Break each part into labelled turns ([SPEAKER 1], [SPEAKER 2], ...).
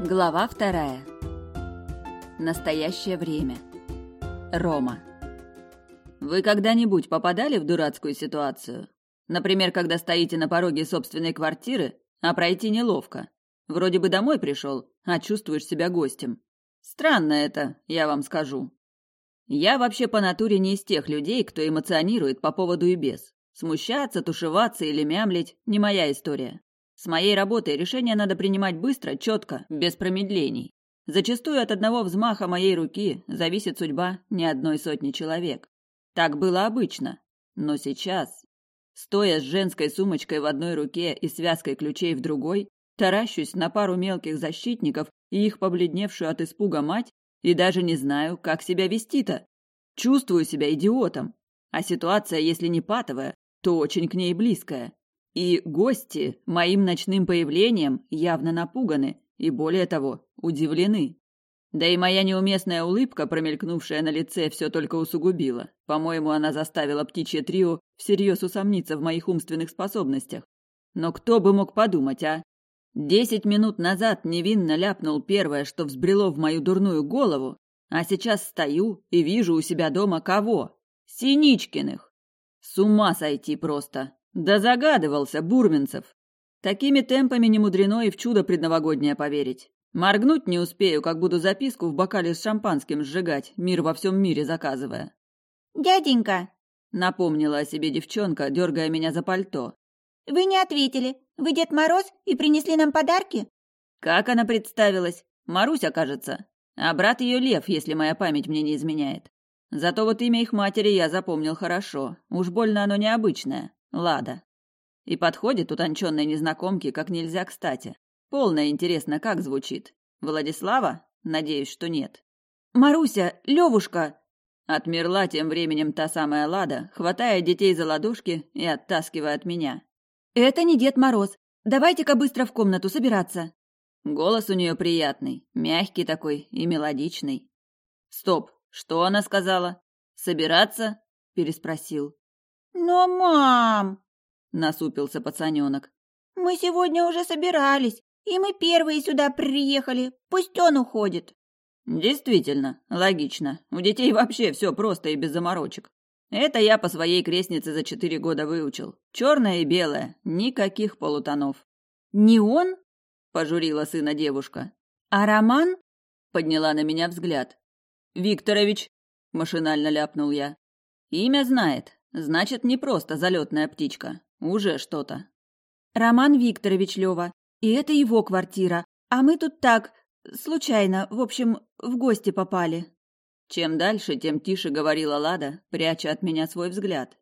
[SPEAKER 1] Глава вторая. Настоящее время. Рома. Вы когда-нибудь попадали в дурацкую ситуацию? Например, когда стоите на пороге собственной квартиры, а пройти неловко. Вроде бы домой пришел, а чувствуешь себя гостем. Странно это, я вам скажу. Я вообще по натуре не из тех людей, кто эмоционирует по поводу и без. Смущаться, тушеваться или мямлить – не моя история. С моей работой решение надо принимать быстро, четко, без промедлений. Зачастую от одного взмаха моей руки зависит судьба не одной сотни человек. Так было обычно. Но сейчас, стоя с женской сумочкой в одной руке и связкой ключей в другой, таращусь на пару мелких защитников и их побледневшую от испуга мать и даже не знаю, как себя вести-то. Чувствую себя идиотом. А ситуация, если не патовая, то очень к ней близкая. И гости моим ночным появлением явно напуганы и, более того, удивлены. Да и моя неуместная улыбка, промелькнувшая на лице, все только усугубила. По-моему, она заставила птичье трио всерьез усомниться в моих умственных способностях. Но кто бы мог подумать, а? Десять минут назад невинно ляпнул первое, что взбрело в мою дурную голову, а сейчас стою и вижу у себя дома кого? Синичкиных! С ума сойти просто! Да загадывался, Бурминцев. Такими темпами не мудрено и в чудо предновогоднее поверить. Моргнуть не успею, как буду записку в бокале с шампанским сжигать, мир во всем мире заказывая.
[SPEAKER 2] «Дяденька!»
[SPEAKER 1] — напомнила о себе девчонка, дергая меня за пальто.
[SPEAKER 2] «Вы не ответили. Вы Дед Мороз и принесли нам подарки?»
[SPEAKER 1] «Как она представилась? Маруся, кажется. А брат ее Лев, если моя память мне не изменяет. Зато вот имя их матери я запомнил хорошо. Уж больно оно необычное. Лада. И подходит утонченной незнакомке как нельзя кстати. Полное интересно, как звучит. Владислава? Надеюсь, что нет.
[SPEAKER 2] «Маруся! Левушка!»
[SPEAKER 1] Отмерла тем временем та самая Лада, хватая детей за ладошки и оттаскивая от меня.
[SPEAKER 2] «Это не Дед Мороз. Давайте-ка быстро в комнату собираться».
[SPEAKER 1] Голос у нее приятный, мягкий такой и мелодичный. «Стоп! Что она сказала? Собираться?» – переспросил.
[SPEAKER 2] Но, мам,
[SPEAKER 1] насупился пацаненок.
[SPEAKER 2] Мы сегодня уже собирались, и мы первые сюда приехали. Пусть он уходит.
[SPEAKER 1] Действительно, логично. У детей вообще все просто и без заморочек. Это я по своей крестнице за четыре года выучил. Черное и белое, никаких полутонов.
[SPEAKER 2] Не он?
[SPEAKER 1] пожурила сына девушка.
[SPEAKER 2] А Роман?
[SPEAKER 1] подняла на меня взгляд. Викторович, машинально ляпнул я. Имя знает, Значит, не просто залетная птичка. Уже что-то.
[SPEAKER 2] Роман Викторович Лева. И это его квартира. А мы тут так, случайно, в общем, в гости попали.
[SPEAKER 1] Чем дальше, тем тише говорила Лада, пряча от меня свой взгляд.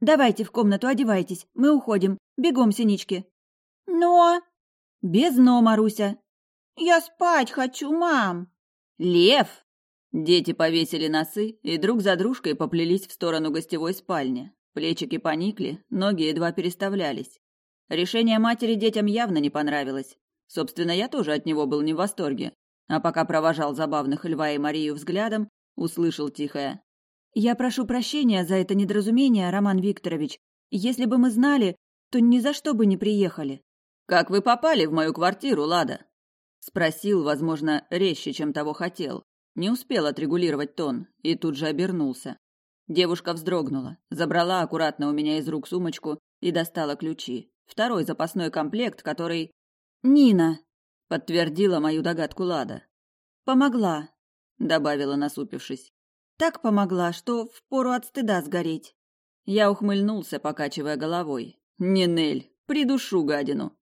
[SPEAKER 2] «Давайте в комнату одевайтесь, мы уходим. Бегом, синички».
[SPEAKER 1] «Но...»
[SPEAKER 2] «Без но, Маруся».
[SPEAKER 1] «Я спать хочу, мам». «Лев!» Дети повесили носы и друг за дружкой поплелись в сторону гостевой спальни. Плечики поникли, ноги едва переставлялись. Решение матери детям явно не понравилось. Собственно, я тоже от него был не в восторге. А пока провожал забавных Льва и Марию взглядом, услышал тихое.
[SPEAKER 2] «Я прошу прощения за это недоразумение, Роман Викторович. Если бы мы знали, то ни за что бы не приехали».
[SPEAKER 1] «Как вы попали в мою квартиру, Лада?» Спросил, возможно, резче, чем того хотел. Не успел отрегулировать тон и тут же обернулся. Девушка вздрогнула, забрала аккуратно у меня из рук сумочку и достала ключи. Второй запасной комплект, который...
[SPEAKER 2] «Нина!»
[SPEAKER 1] — подтвердила мою догадку Лада.
[SPEAKER 2] «Помогла», —
[SPEAKER 1] добавила, насупившись.
[SPEAKER 2] «Так помогла, что впору от стыда сгореть».
[SPEAKER 1] Я ухмыльнулся, покачивая головой. «Нинель, придушу гадину!»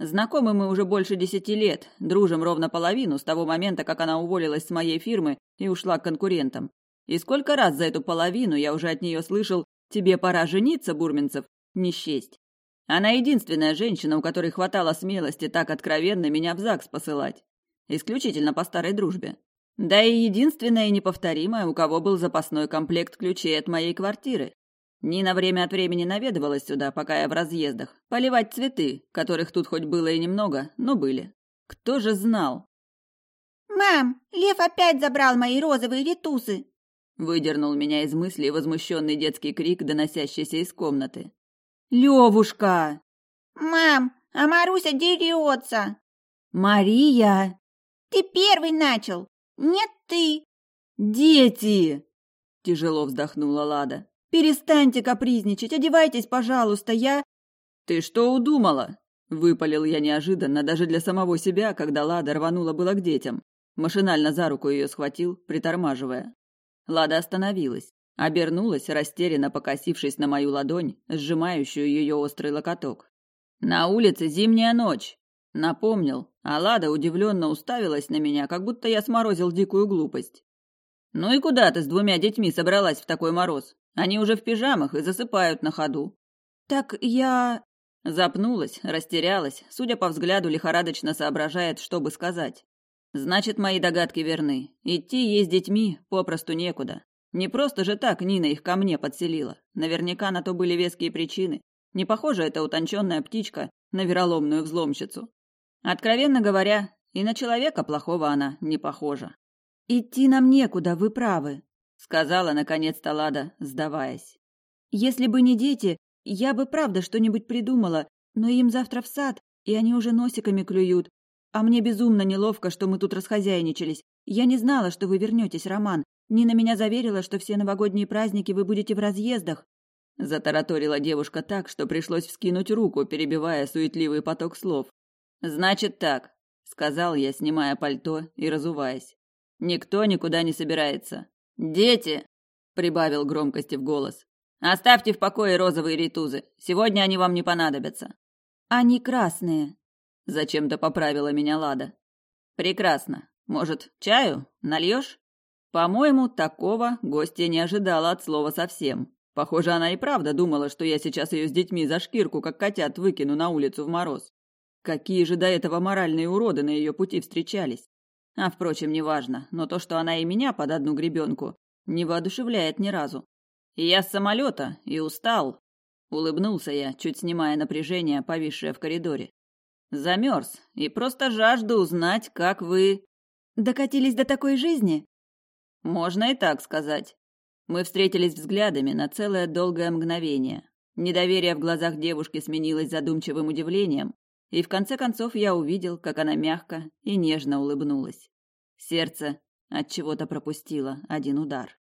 [SPEAKER 1] Знакомы мы уже больше десяти лет, дружим ровно половину с того момента, как она уволилась с моей фирмы и ушла к конкурентам. И сколько раз за эту половину я уже от нее слышал «Тебе пора жениться, Бурминцев, не счесть». Она единственная женщина, у которой хватало смелости так откровенно меня в ЗАГС посылать. Исключительно по старой дружбе. Да и единственная и неповторимая, у кого был запасной комплект ключей от моей квартиры. Нина время от времени наведывалась сюда, пока я в разъездах, поливать цветы, которых тут хоть было и немного, но были. Кто же знал?
[SPEAKER 2] «Мам, лев опять забрал мои розовые ретусы!»
[SPEAKER 1] Выдернул меня из мыслей возмущенный детский крик, доносящийся из комнаты.
[SPEAKER 2] «Левушка!» «Мам, а Маруся дерется!»
[SPEAKER 1] «Мария!»
[SPEAKER 2] «Ты первый начал! Нет, ты!»
[SPEAKER 1] «Дети!» Тяжело вздохнула Лада.
[SPEAKER 2] Перестаньте капризничать, одевайтесь, пожалуйста, я...»
[SPEAKER 1] «Ты что удумала?» – выпалил я неожиданно даже для самого себя, когда Лада рванула было к детям. Машинально за руку ее схватил, притормаживая. Лада остановилась, обернулась, растерянно покосившись на мою ладонь, сжимающую ее острый локоток. «На улице зимняя ночь!» – напомнил, а Лада удивленно уставилась на меня, как будто я сморозил дикую глупость. «Ну и куда ты с двумя детьми собралась в такой мороз? Они уже в пижамах и засыпают на ходу.
[SPEAKER 2] Так я...
[SPEAKER 1] Запнулась, растерялась, судя по взгляду, лихорадочно соображает, что бы сказать. Значит, мои догадки верны. Идти ей с детьми попросту некуда. Не просто же так Нина их ко мне подселила. Наверняка на то были веские причины. Не похожа эта утонченная птичка на вероломную взломщицу. Откровенно говоря, и на человека плохого она не похожа.
[SPEAKER 2] «Идти нам некуда, вы правы»,
[SPEAKER 1] сказала наконец Талада, сдаваясь.
[SPEAKER 2] Если бы не дети, я бы правда что-нибудь придумала, но им завтра в сад, и они уже носиками клюют. А мне безумно неловко, что мы тут расхозяйничались. Я не знала, что вы вернетесь, Роман. Нина меня заверила, что все новогодние праздники вы будете в разъездах.
[SPEAKER 1] Затараторила девушка так, что пришлось вскинуть руку, перебивая суетливый поток слов. Значит так, сказал я, снимая пальто и разуваясь. Никто никуда не собирается. «Дети!» – прибавил громкости в голос. «Оставьте в покое розовые ритузы. Сегодня они вам не понадобятся».
[SPEAKER 2] «Они красные», –
[SPEAKER 1] зачем-то поправила меня Лада. «Прекрасно. Может, чаю? Нальешь?» По-моему, такого гостья не ожидала от слова совсем. Похоже, она и правда думала, что я сейчас ее с детьми за шкирку, как котят, выкину на улицу в мороз. Какие же до этого моральные уроды на ее пути встречались. А Впрочем, неважно, но то, что она и меня под одну гребенку, не воодушевляет ни разу. «Я с самолета и устал», — улыбнулся я, чуть снимая напряжение, повисшее в коридоре. «Замерз и просто жажду узнать, как вы...»
[SPEAKER 2] «Докатились до такой жизни?»
[SPEAKER 1] «Можно и так сказать». Мы встретились взглядами на целое долгое мгновение. Недоверие в глазах девушки сменилось задумчивым удивлением, и в конце концов я увидел, как она мягко и нежно улыбнулась. Сердце от чего-то пропустило один удар.